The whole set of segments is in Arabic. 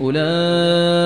أولئك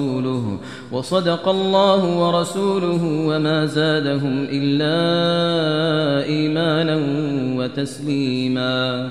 ورسوله وصدق الله ورسوله وما زادهم إلا إيمانا وتسليما.